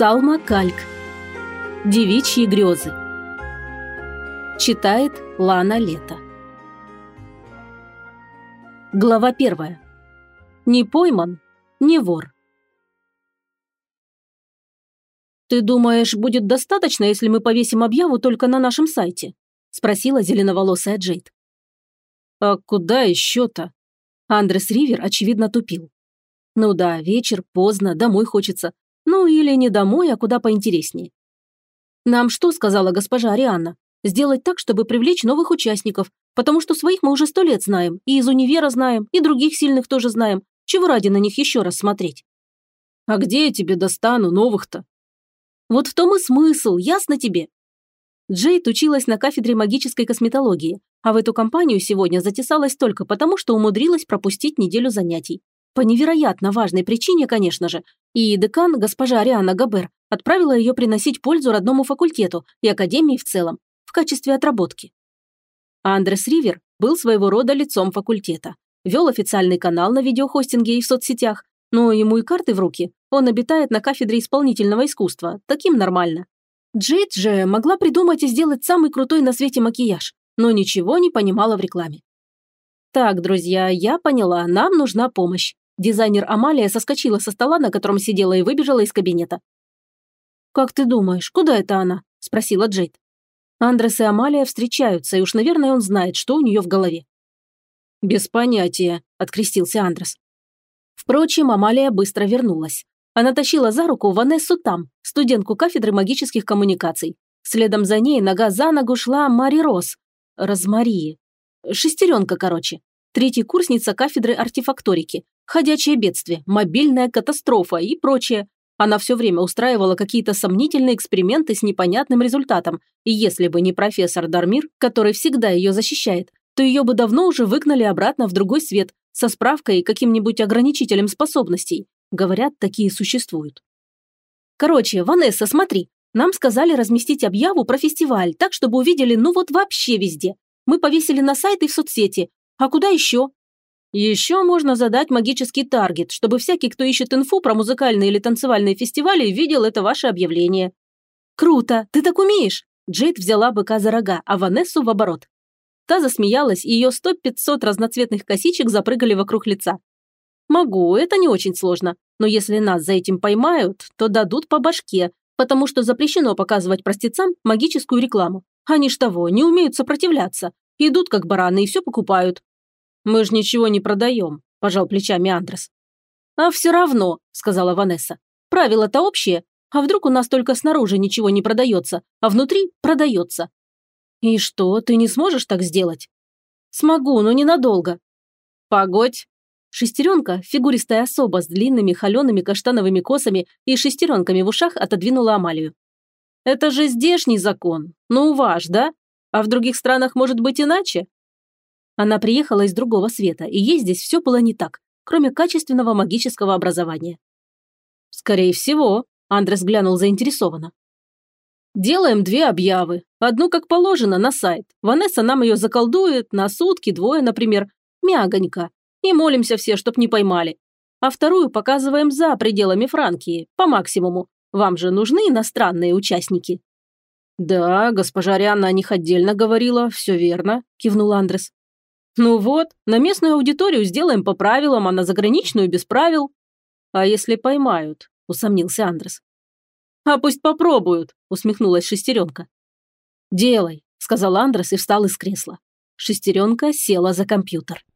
Салма Кальк. Девичьи грезы. Читает Лана Лето. Глава первая. Не пойман, не вор. «Ты думаешь, будет достаточно, если мы повесим объяву только на нашем сайте?» – спросила зеленоволосая Джейд. «А куда еще-то?» Андрес Ривер, очевидно, тупил. «Ну да, вечер, поздно, домой хочется. Ну или не домой, а куда поинтереснее. Нам что сказала госпожа Арианна? Сделать так, чтобы привлечь новых участников, потому что своих мы уже сто лет знаем, и из универа знаем, и других сильных тоже знаем. Чего ради на них еще раз смотреть? А где я тебе достану новых-то? Вот в том и смысл, ясно тебе? Джейд училась на кафедре магической косметологии, а в эту компанию сегодня затесалась только потому, что умудрилась пропустить неделю занятий. По невероятно важной причине, конечно же, и декан, госпожа Ариана Габер, отправила ее приносить пользу родному факультету и академии в целом, в качестве отработки. Андрес Ривер был своего рода лицом факультета. Вел официальный канал на видеохостинге и в соцсетях, но ему и карты в руки. Он обитает на кафедре исполнительного искусства, таким нормально. Джейд же могла придумать и сделать самый крутой на свете макияж, но ничего не понимала в рекламе. Так, друзья, я поняла, нам нужна помощь. Дизайнер Амалия соскочила со стола, на котором сидела, и выбежала из кабинета. «Как ты думаешь, куда это она?» – спросила Джейд. Андрес и Амалия встречаются, и уж, наверное, он знает, что у нее в голове. «Без понятия», – открестился Андрес. Впрочем, Амалия быстро вернулась. Она тащила за руку Ванессу там, студентку кафедры магических коммуникаций. Следом за ней нога за ногу шла Мари Рос. Розмарии. Шестеренка, короче. Третья курсница кафедры артефакторики, ходячее бедствие, мобильная катастрофа и прочее. Она все время устраивала какие-то сомнительные эксперименты с непонятным результатом, и если бы не профессор Дармир, который всегда ее защищает, то ее бы давно уже выгнали обратно в другой свет со справкой и каким-нибудь ограничителем способностей. Говорят, такие существуют. Короче, Ванесса, смотри, нам сказали разместить объяву про фестиваль, так, чтобы увидели ну вот вообще везде. Мы повесили на сайт и в соцсети. А куда еще? Еще можно задать магический таргет, чтобы всякий, кто ищет инфу про музыкальные или танцевальные фестивали, видел это ваше объявление. Круто, ты так умеешь? Джейд взяла быка за рога, а Ванессу в оборот. Та засмеялась, и ее сто-пятьсот разноцветных косичек запрыгали вокруг лица. «Могу, это не очень сложно, но если нас за этим поймают, то дадут по башке, потому что запрещено показывать простецам магическую рекламу. Они ж того, не умеют сопротивляться, идут как бараны и все покупают, «Мы же ничего не продаем», – пожал плечами Андрес. «А все равно», – сказала Ванесса. «Правила-то общие, а вдруг у нас только снаружи ничего не продается, а внутри продается?» «И что, ты не сможешь так сделать?» «Смогу, но ненадолго». «Погодь». Шестеренка, фигуристая особа с длинными холеными каштановыми косами и шестеренками в ушах отодвинула Амалию. «Это же здешний закон. Ну, ваш, да? А в других странах может быть иначе?» Она приехала из другого света, и ей здесь все было не так, кроме качественного магического образования. «Скорее всего», – Андрес глянул заинтересованно. «Делаем две объявы. Одну, как положено, на сайт. Ванесса нам ее заколдует, на сутки, двое, например, мягонько. И молимся все, чтоб не поймали. А вторую показываем за пределами Франкии, по максимуму. Вам же нужны иностранные участники?» «Да, госпожа Рианна о них отдельно говорила, все верно», – кивнул Андрес. Ну вот, на местную аудиторию сделаем по правилам, а на заграничную без правил. А если поймают? Усомнился Андрес. А пусть попробуют, усмехнулась шестеренка. Делай, сказал Андрес и встал из кресла. Шестеренка села за компьютер.